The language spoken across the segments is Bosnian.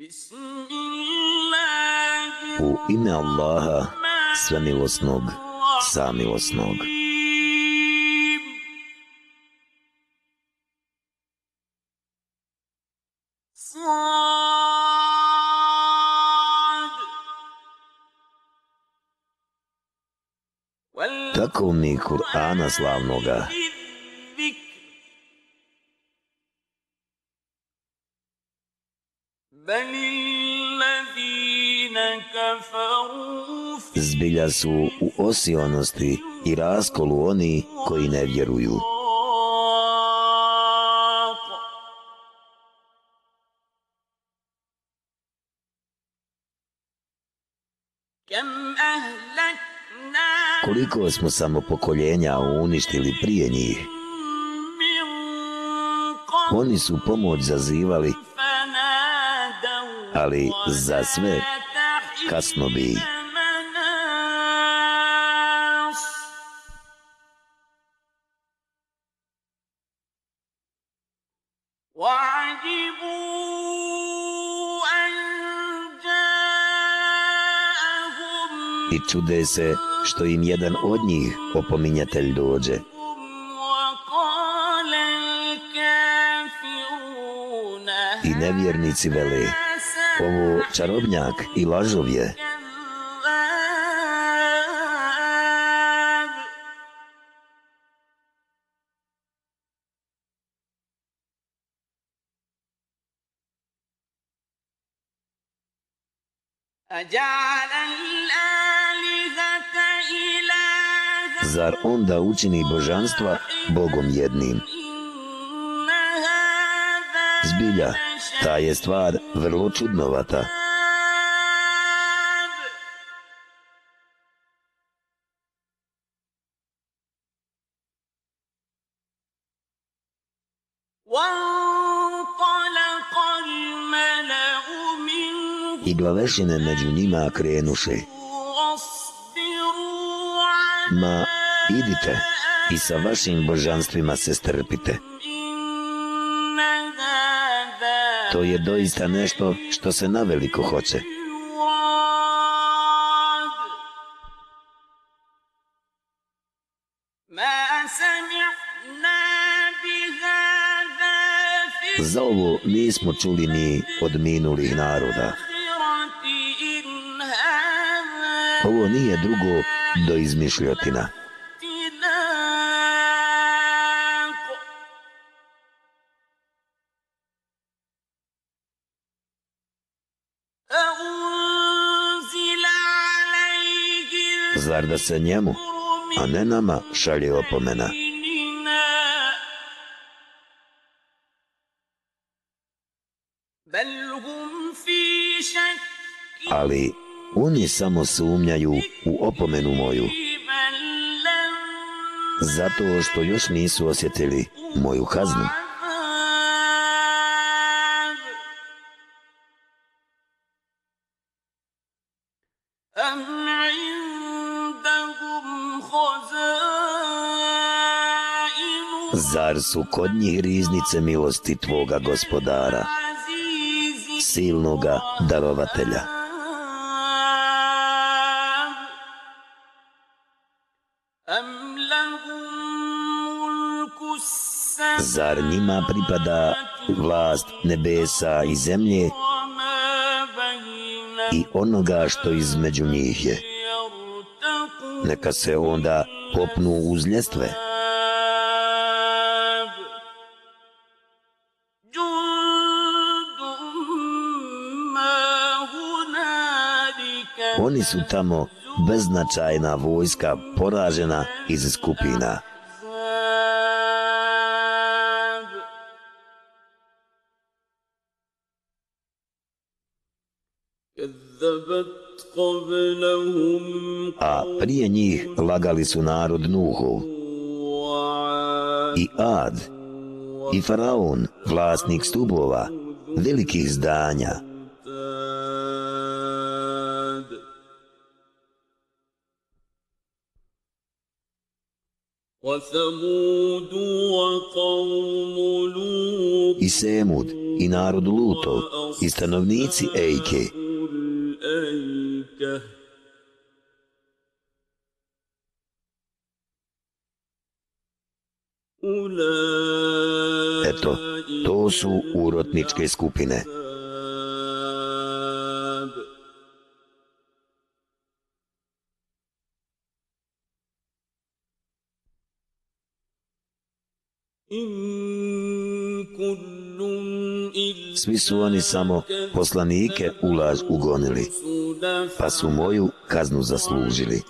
U ime Allaha, svemilosnog, samilosnog. Tako mi Kur'ana slavnoga, Zbilja su u osionosti i raskolu oni koji ne vjeruju. Koliko smo samo pokoljenja uništili prije njih? Oni su pomoć zazivali ali za sve kasno bi. I čude se što im jedan od njih opominjatelj dođe. I nevjernici vele, ovo čarobnjak i lažov je. Zar onda učini božanstva Bogom jednim? Zbilja, Ta je stvar vrlo čudnovata. I glavešine među njima krenuše. Ma, idite i sa vašim božanstvima se strpite. To je doista nešto što se na veliko hoće. Za ovo nismo čuli ni od minulih naroda. Ovo nije drugo do izmišljotina. Bar da se njemu, a ne nama, šalje opomena? Ali oni samo sumnjaju u opomenu moju. Zato što još nisu osjetili moju kaznu. Zar su kod njih riznice milosti tvoga gospodara, silnoga darovatelja? Zar njima pripada vlast nebesa i zemlje i onoga što između njih je? Neka se onda popnu uz ljestve. Oni su tamo beznačajna vojska poražena iz skupina. A prije njih lagali su narod Nuhov i Ad i Faraon, vlasnik stubova, velikih zdanja, i Semud i narod Lutov i stanovnici Ejke. Eto, to su urotničke skupine. Svi su oni samo poslanike u laž ugonili, pa su moju kaznu zaslužili.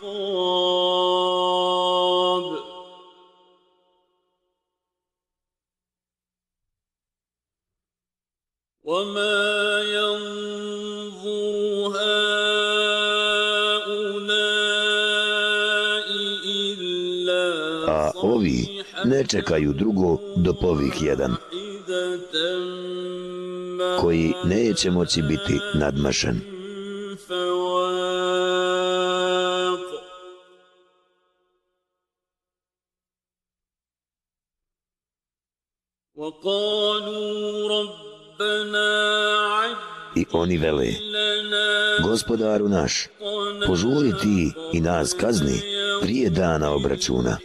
A ovi ne čekaju drugo do povih jedan koji neće moći biti nadmašen. I oni vele, gospodaru naš, požuri ti i nas kazni prije dana obračuna.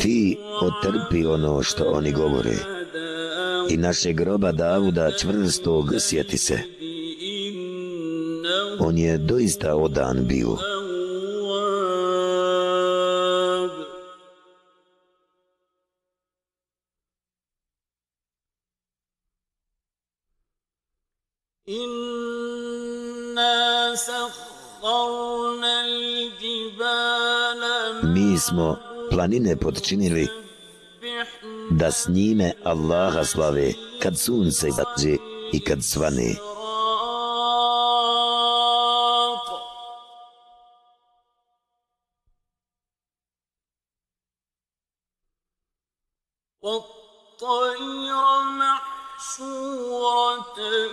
Ti otrpi ono što oni govore i naše groba Davuda čvrstog sjeti se. On je doista odan bio. Mi smo planine podčinili da s njime Allaha slave kad sunce zađe i kad svane.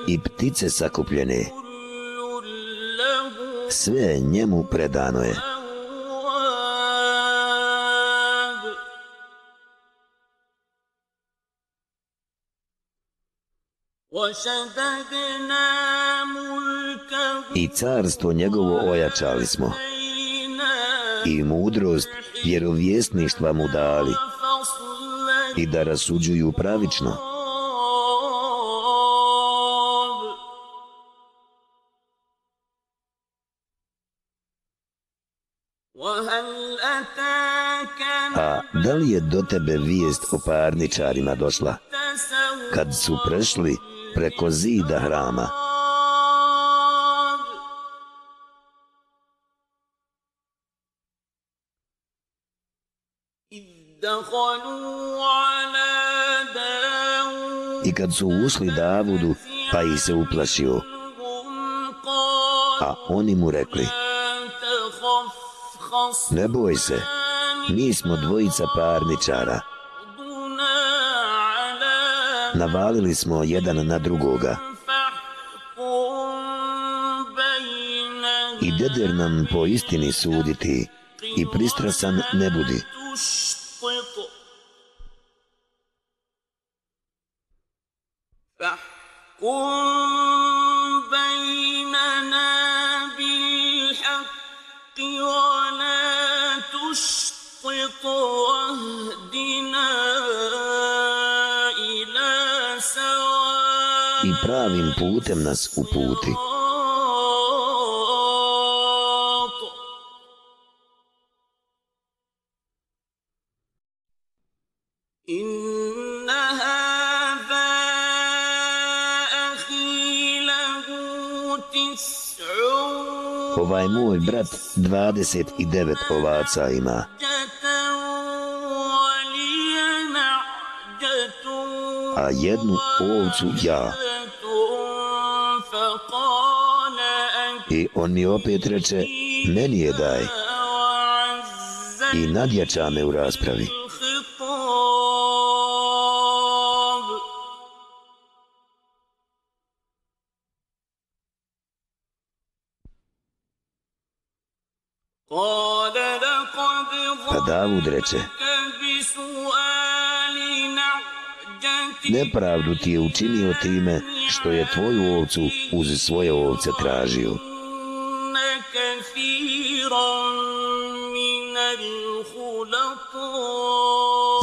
I ptice sakupljene, sve njemu predano je. I carstvo njegovo ojačali smo. I mudrost vjerovjesništva mu dali. I da rasuđuju pravično. A da li je do tebe vijest o parničarima došla? Kad su prešli preko zida hrama. I kad su ušli Davudu, pa ih se uplašio. A oni mu rekli, ne boj se, mi smo dvojica parničara. Navalili smo jedan na drugoga. I deder nam po istini suditi i pristrasan ne budi. Oh pravim putem nas uputi. Ovaj moj brat 29 ovaca ima. A jednu ovcu ja. I on mi opet reče, meni je daj. I nadjača me u raspravi. Pa Davud reče, Nepravdu ti je učinio time što je tvoju ovcu uz svoje ovce tražio.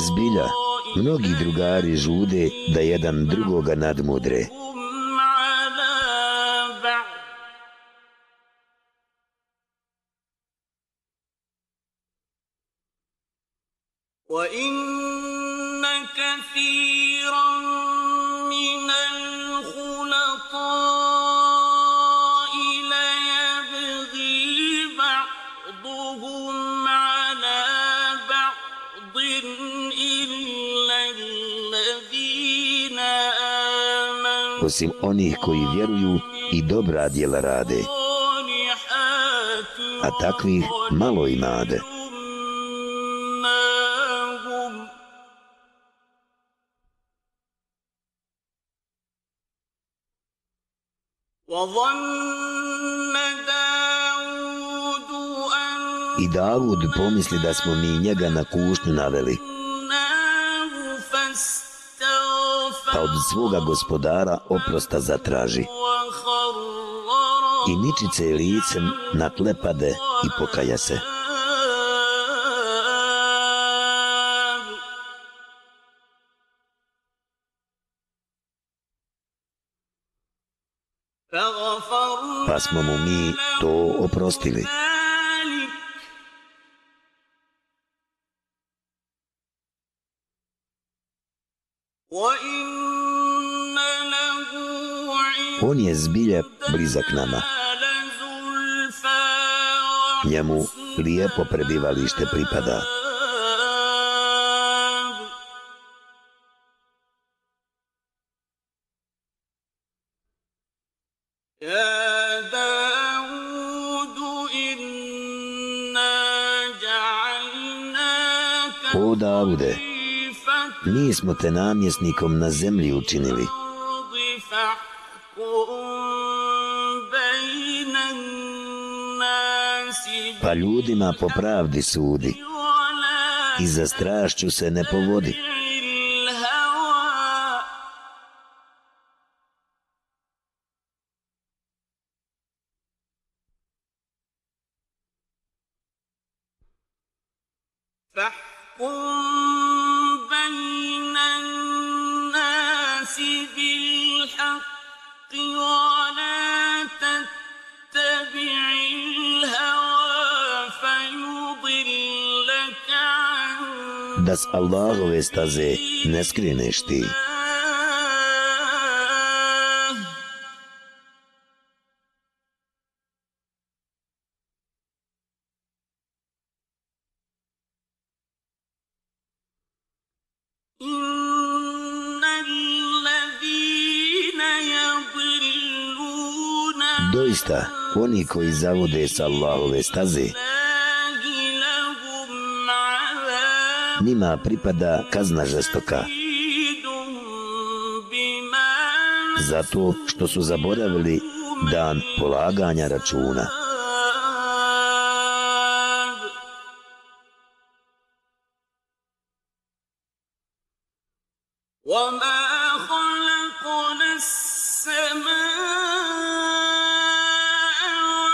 Zbilja, mnogi drugari žude da jedan drugoga nadmudre. Osim onih koji vjeruju i dobra djela rade. A takvih malo imade. I Davud pomisli da smo mi njega na kušnju naveli. Pa od svoga gospodara oprosta zatraži. I ničice licem na tle pade i pokaja se. Pa smo mu mi to oprostili. On je zbilje blizak nama. Njemu lijepo prebivalište pripada. O Davude, mi smo te namjesnikom na zemlji učinili pa ljudima po pravdi sudi i za strašću se ne povodi. Allahove staze ne skreneš ti. Doista, oni koji zavode s Allahove staze, njima pripada kazna žestoka. Zato što su zaboravili dan polaganja računa.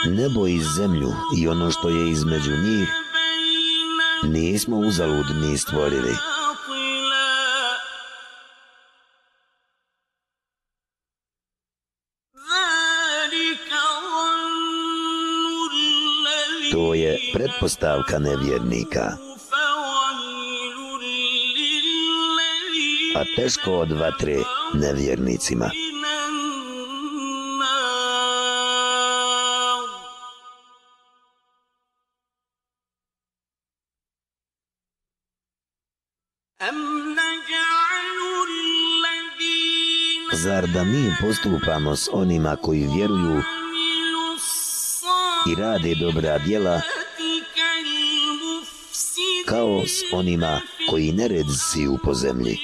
Nebo i zemlju i ono što je između njih nismo uzalud ni stvorili. To je pretpostavka nevjernika. A teško od vatre nevjernicima. Zar da mi postupamo s onima koji vjeruju i rade dobra djela kao s onima koji nered siju u pozemlji?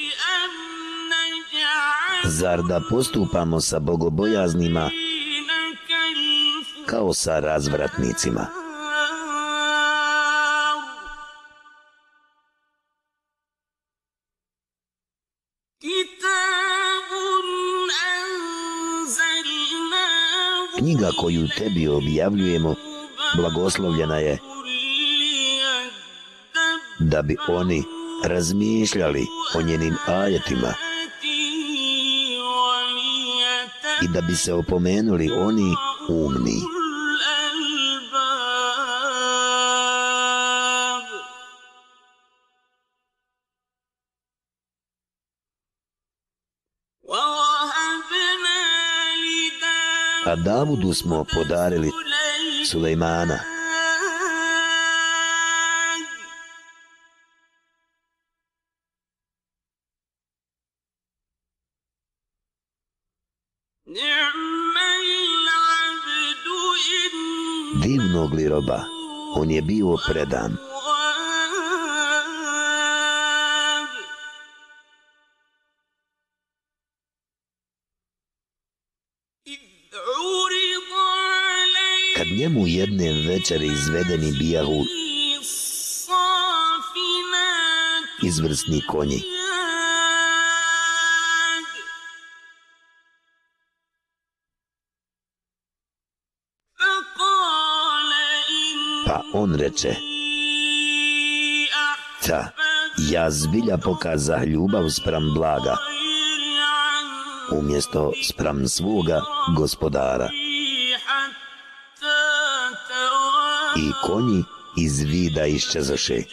Zar da postupamo sa bogobojaznima kao sa razvratnicima? Knjiga koju tebi objavljujemo blagoslovljena je da bi oni razmišljali o njenim ajetima i da bi se opomenuli oni umni. A Davudu smo podarili Sulejmana. Divnog li roba, on je bio predan. Kad njemu jedne večere izvedeni bijahu izvrsni konji, pa on reče, ta, ja zbilja pokaza ljubav sprem blaga, umjesto sprem svoga gospodara. I konji iz vida iščezaše.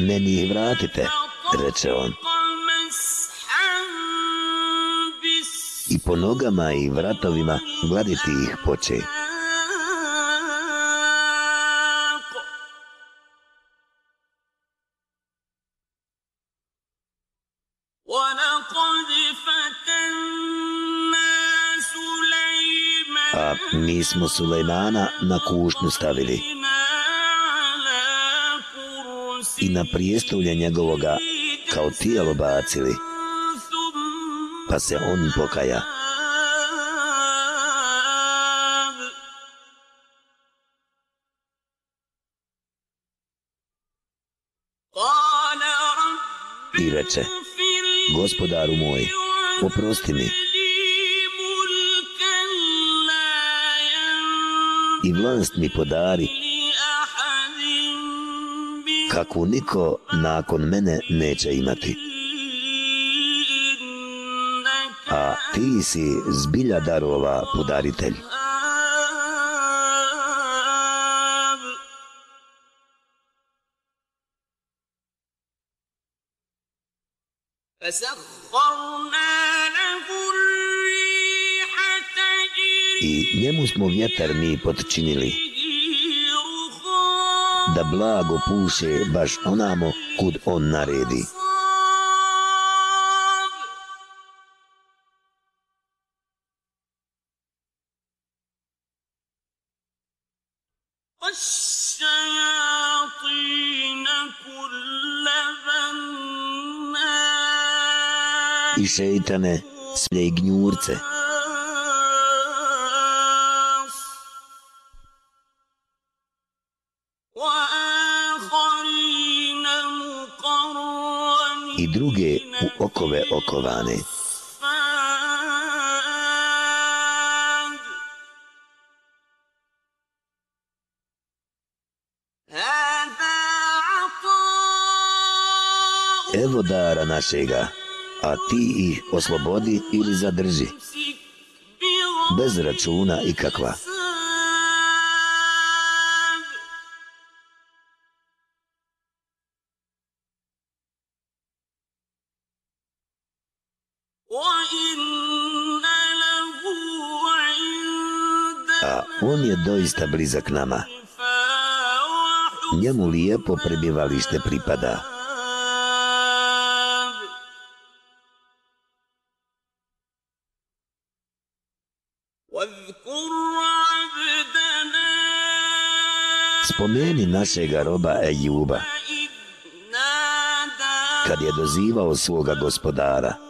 Meni ih vratite, reče on. I po nogama i vratovima gladiti ih poče. Mi smo Sulejmana na kušnju stavili i na prijestolje njegovoga kao tijelo bacili, pa se on pokaja. I reče, gospodaru moj, oprosti mi. I vlast mi podari, kakvu niko nakon mene neće imati. A ti si zbilja darova podaritelj. I njemu smo vjetar mi podčinili da blago puše baš onamo kud on naredi. I šeitane sve i gnjurce. Druge u okove okovane. Evo dara našega, a ti ih oslobodi ili zadrži. Bez računa i kakva. On je doista blizak nama. Njemu lijepo prebivalište pripada. Spomeni našega roba Ejuba, kad je dozivao svoga gospodara.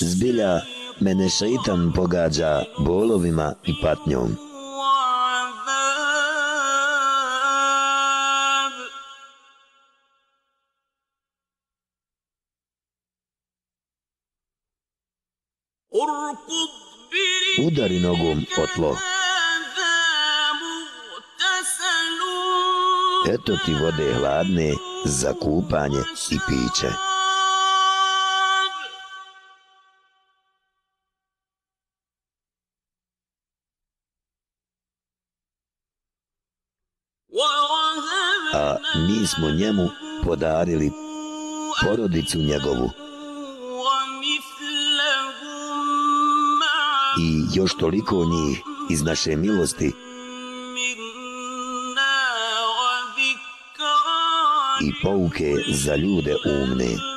Zbilja mene šeitan pogađa bolovima i patnjom. Udari nogom o tlo. Eto ti vode hladne za kupanje i piće. A mi smo njemu podarili porodicu njegovu. I još toliko njih iz naše milosti i pouke za ljude umne.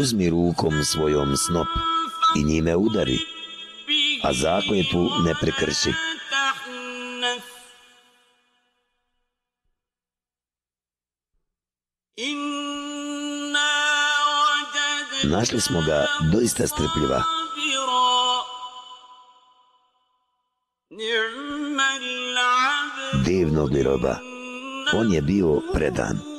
Uzmi rukom svojom snop i njime udari, a zaklepu ne prekrši. Našli smo ga doista strpljiva. Divnog li roba. On je bio predan.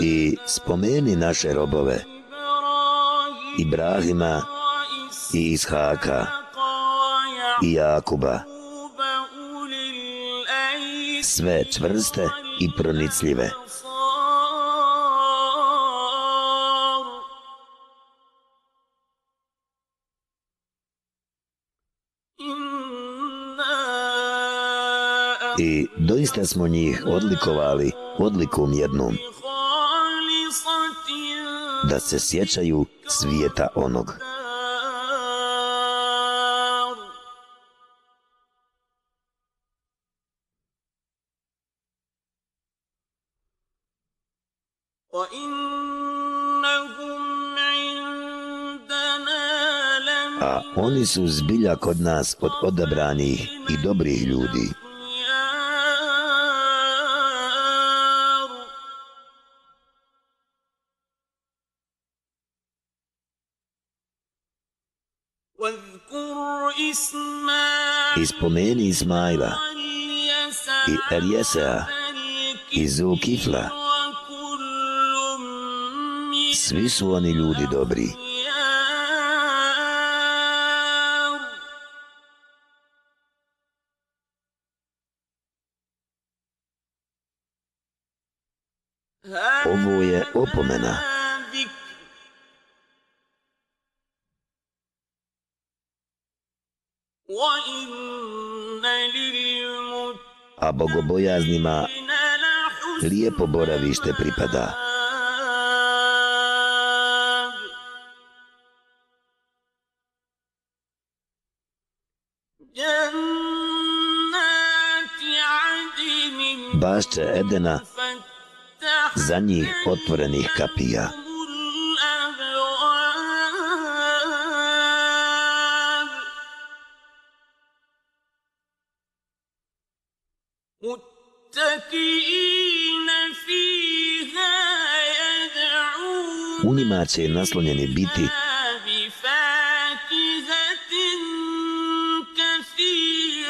I spomeni naše robove. Ibrahima i Ishaka i Jakuba. Sve čvrste i pronicljive. I doista smo njih odlikovali odlikom jednom da se sjećaju svijeta onog. A oni su zbilja kod nas od odabranih i dobrih ljudi. Ispomeni Ismaila i Elijesea i Zulkifla. Svi su oni ljudi dobri. Ovo je opomena. A bogobojaznima lijepo boravište pripada. Bašće Edena za njih otvorenih kapija. U njima će naslonjeni biti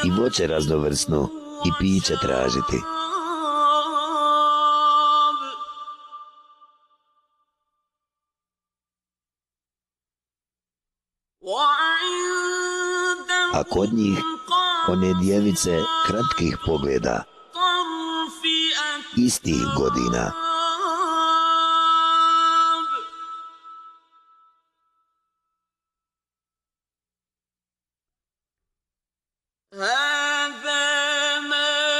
i voće raznovrsno i piće tražiti. A kod njih one djevice kratkih pogleda, istih godina.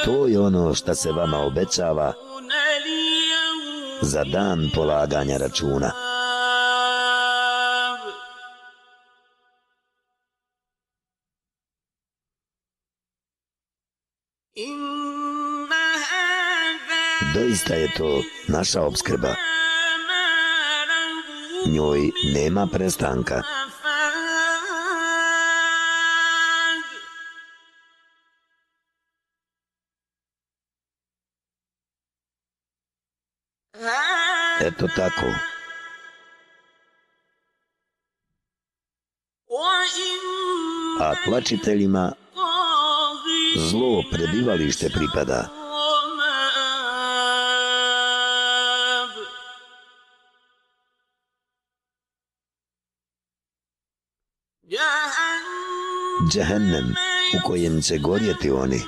To je ono što se vama obećava za dan polaganja računa. Doista je to naša obskrba. Njoj nema prestanka. Eto tako. A tlačiteljima zlo prebivalište pripada. Džehennem u kojem će gorjeti oni.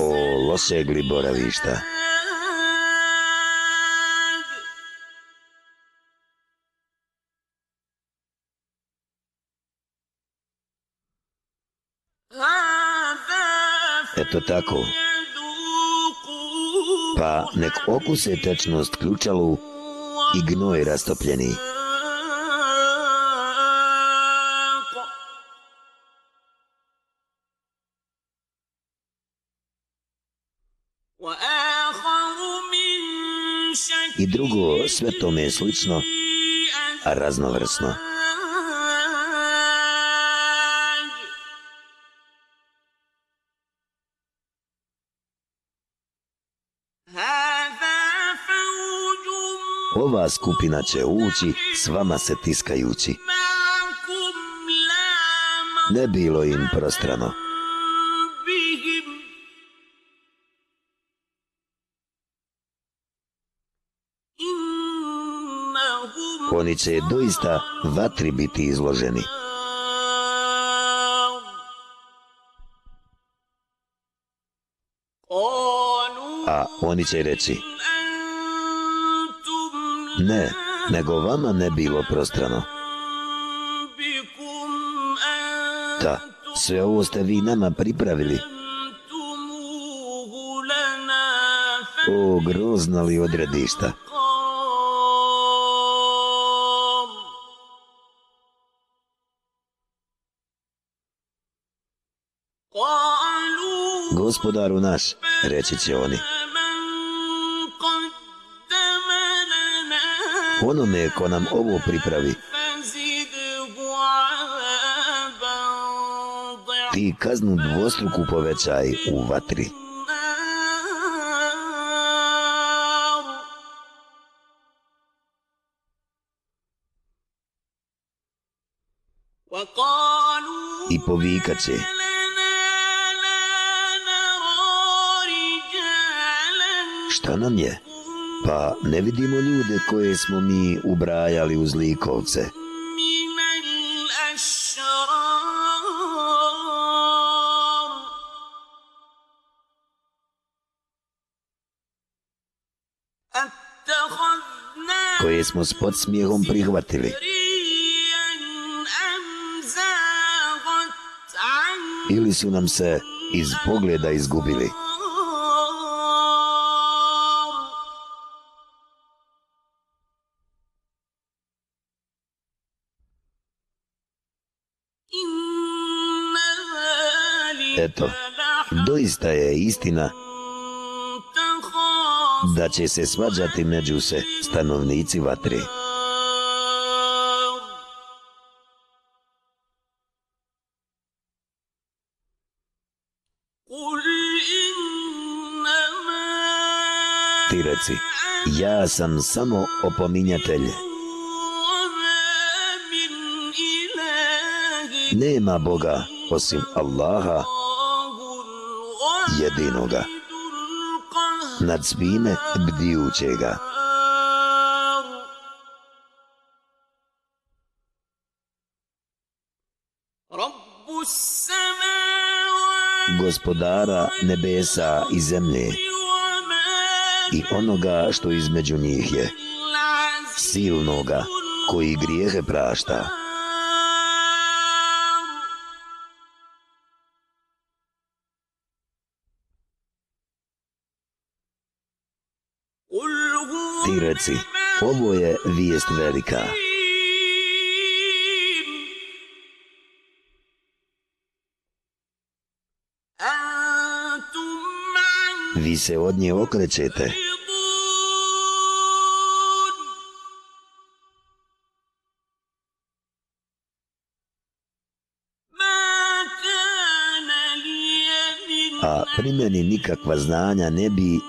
O losegli boravišta. Eto tako. Pa nek okuse tečnost ključalu i gnoj rastopljeni. I drugo, sve tome je slično, a raznovrsno. Ova skupina će ući s vama se tiskajući. Ne bilo im prostrano. Oni će doista vatri biti izloženi. A oni će reći, Ne, nego vama ne bilo prostrano. Da, sve ovo ste vi nama pripravili. O, grozna li odredišta. Gospodaru naš, reći će oni. onome ko nam ovo pripravi. Ti kaznu dvostruku povećaj u vatri. I povikaće. Šta nam je? Pa ne vidimo ljude koje smo mi ubrajali uz likovce. koje smo s podsmijehom prihvatili. Ili su nam se iz pogleda izgubili. Eto, doista je istina da će se svađati među se stanovnici vatre. Ti reci, ja sam samo opominjatelj. Nema Boga osim Allaha jedinoga. Nad svime bdijućega. Gospodara nebesa i zemlje i onoga što između njih je silnoga koji grijehe prašta. Ti reci, ovo je vijest velika. vi se od nje okrećete. A pri meni nikakva znanja ne bi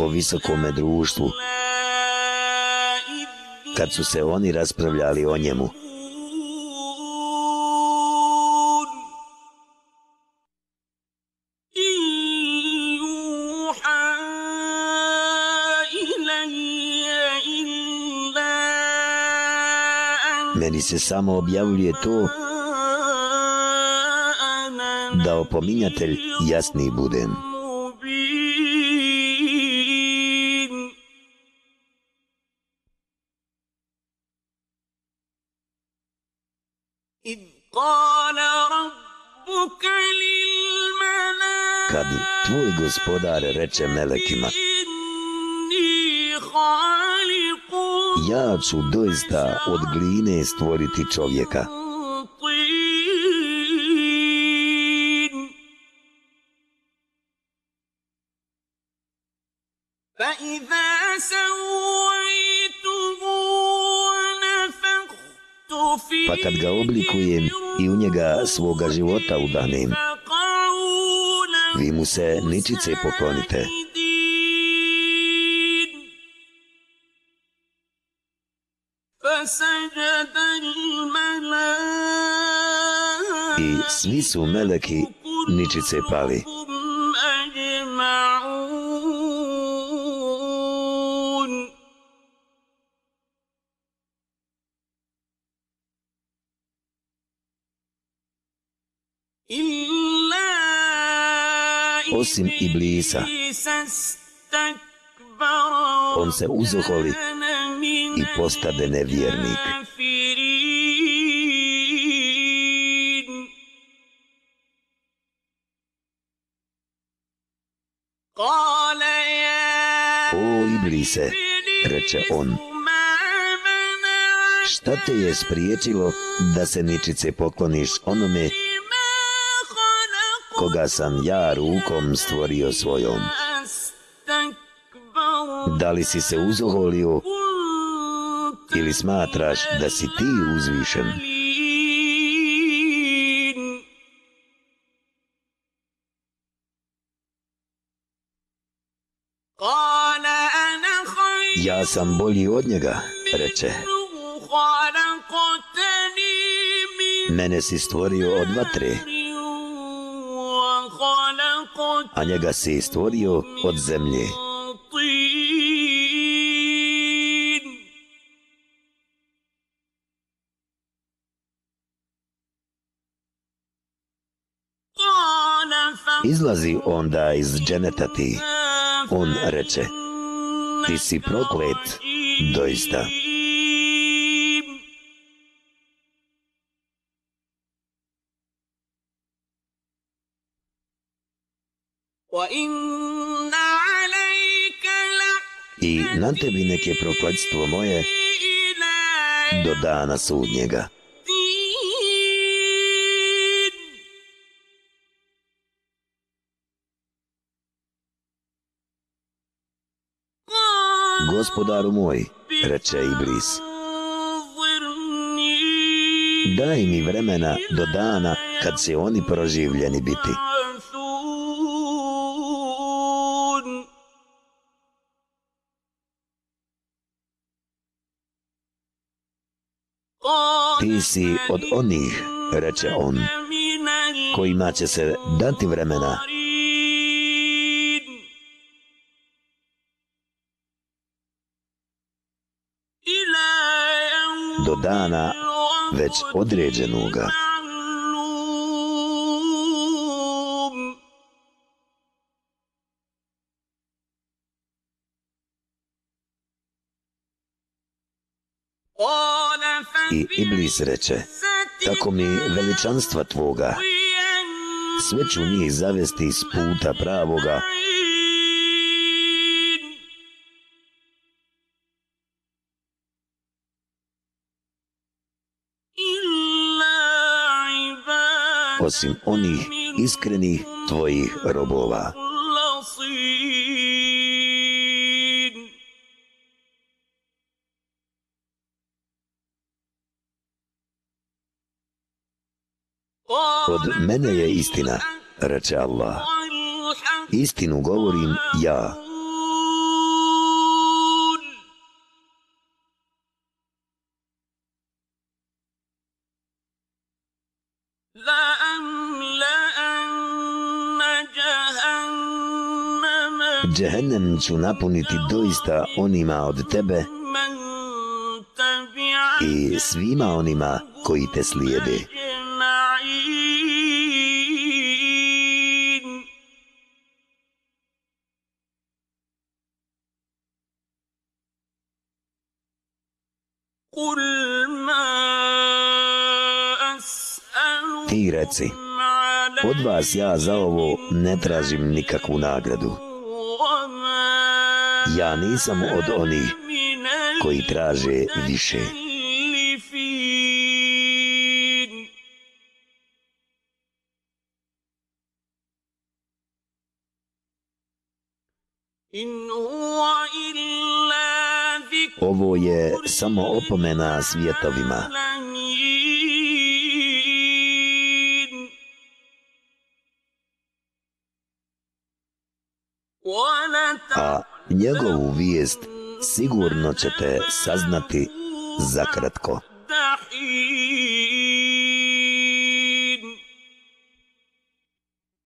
o visokome društvu kad su se oni raspravljali o njemu. Meni se samo objavljuje to da opominjatelj jasni budem. Kad tvoj gospodar reče melekima Ja ću doista od gline stvoriti čovjeka. Pa kad ga oblikujem njega svoga života udanim. vi mu se ničice poklonite. I svi su meleki ničice pali. Osim Iblisa. On se uzoholi i postade nevjernik. O Iblise, reče on, šta te je spriječilo da se ničice pokloniš onome koga sam ja rukom stvorio svojom. Da li si se uzoholio ili smatraš da si ti uzvišen? Ja sam bolji od njega, reče. Mene si stvorio od vatre a njega si stvorio od zemlje. Izlazi onda iz dženeta ti. On reče, ti si proklet, doista. I na tebi neke prokletstvo moje do dana sudnjega. Gospodaru moj, reče Iblis, daj mi vremena do dana kad se oni proživljeni biti. Ti si od onih, reče on, kojima će se dati vremena. Do dana već određenoga. I Iblis reče, tako mi veličanstva tvoga, sve ću njih zavesti iz puta pravoga, osim onih iskrenih tvojih robova. Od mene je istina, reče Allah. Istinu govorim ja. Džehennem ću napuniti doista onima od tebe i svima onima koji te slijede. Srce. od vas ja za ovo ne tražim nikakvu nagradu. Ja nisam od onih koji traže više. Ovo je samo opomena svjetovima. Njegovu vijest sigurno ćete saznati za kratko.